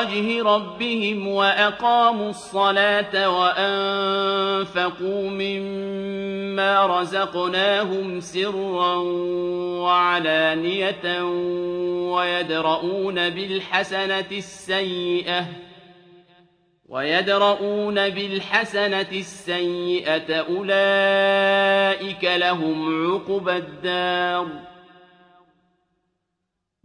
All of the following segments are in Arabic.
وَجْهِ رَبِّهِمْ وَأَقَامُوا الصَّلَاةَ وَأَنفَقُوا مِمَّا رَزَقْنَاهُمْ سِرًّا وَعَلَانِيَةً وَيَدْرَءُونَ بِالْحَسَنَةِ السَّيِّئَةَ أُولَٰئِكَ لَهُمْ عُقْبَى الدَّارِ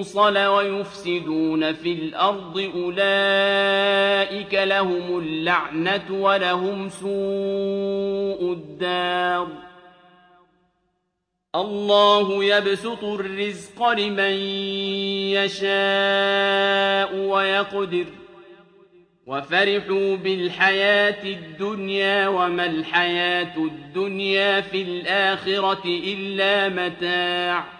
يُوصَلَ وَيُفْسِدُونَ فِي الْأَرْضِ أُولَٰئِكَ لَهُمُ اللَّعْنَةُ وَلَهُمْ سُوءُ الدَّارِ اللَّهُ يَبْسُطُ الرِّزْقَ لِمَن يَشَاءُ وَيَقْدِرُ وَفَرِحُوا بِالْحَيَاةِ الدُّنْيَا وَمَا الْحَيَاةُ الدُّنْيَا فِي الْآخِرَةِ إِلَّا مَتَاعٌ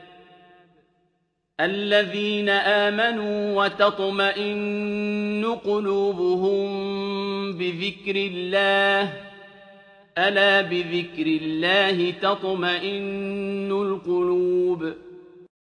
الَّذِينَ آمَنُوا وَتَطْمَئِنُّ قُلُوبُهُم بِذِكْرِ اللَّهِ ۗ أَلَا بِذِكْرِ اللَّهِ تَطْمَئِنُّ الْقُلُوبُ؟